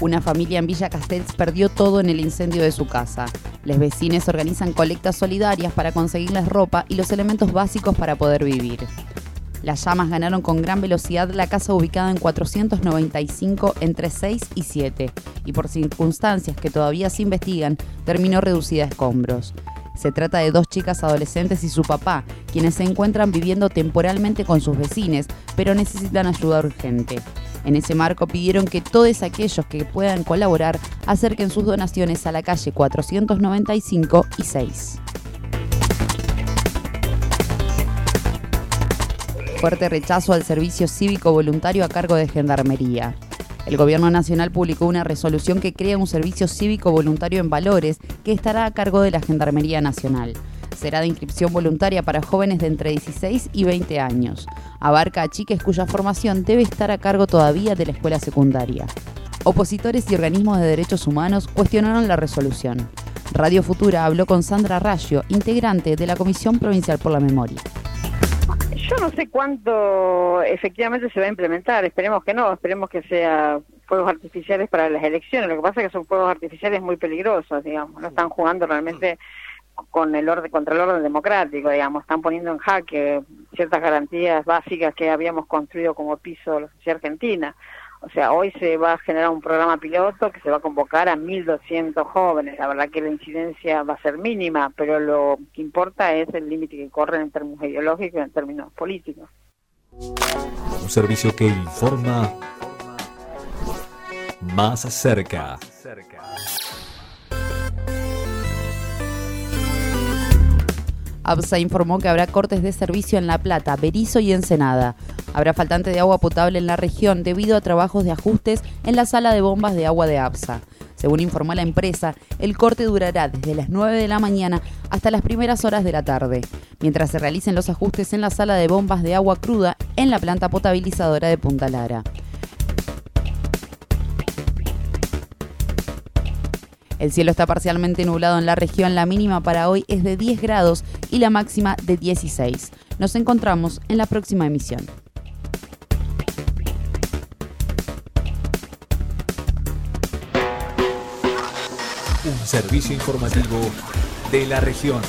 Una familia en Villa Castells perdió todo en el incendio de su casa. Los vecinos organizan colectas solidarias para conseguirles ropa y los elementos básicos para poder vivir. Las llamas ganaron con gran velocidad la casa ubicada en 495 entre 6 y 7 y por circunstancias que todavía se investigan terminó reducida a escombros. Se trata de dos chicas adolescentes y su papá, quienes se encuentran viviendo temporalmente con sus vecinos, pero necesitan ayuda urgente. En ese marco pidieron que todos aquellos que puedan colaborar acerquen sus donaciones a la calle 495 y 6. Fuerte rechazo al servicio cívico voluntario a cargo de Gendarmería. El Gobierno Nacional publicó una resolución que crea un servicio cívico voluntario en valores que estará a cargo de la Gendarmería Nacional. Será de inscripción voluntaria para jóvenes de entre 16 y 20 años. Abarca a chiques cuya formación debe estar a cargo todavía de la escuela secundaria. Opositores y organismos de derechos humanos cuestionaron la resolución. Radio Futura habló con Sandra Rayo, integrante de la Comisión Provincial por la Memoria. Yo no sé cuánto efectivamente se va a implementar, esperemos que no, esperemos que sea fuegos artificiales para las elecciones. Lo que pasa es que son fuegos artificiales muy peligrosos, digamos, no están jugando realmente con el orden contra el orden democrático, digamos, están poniendo en jaque ciertas garantías básicas que habíamos construido como piso de la sociedad argentina. O sea, hoy se va a generar un programa piloto que se va a convocar a 1.200 jóvenes. La verdad que la incidencia va a ser mínima, pero lo que importa es el límite que corre en términos ideológicos y en términos políticos. Un servicio que informa más cerca. ABSA informó que habrá cortes de servicio en La Plata, Berizo y Ensenada. Habrá faltante de agua potable en la región debido a trabajos de ajustes en la sala de bombas de agua de ABSA. Según informó la empresa, el corte durará desde las 9 de la mañana hasta las primeras horas de la tarde, mientras se realicen los ajustes en la sala de bombas de agua cruda en la planta potabilizadora de Punta Lara. El cielo está parcialmente nublado en la región, la mínima para hoy es de 10 grados y la máxima de 16. Nos encontramos en la próxima emisión. Un servicio informativo de la región.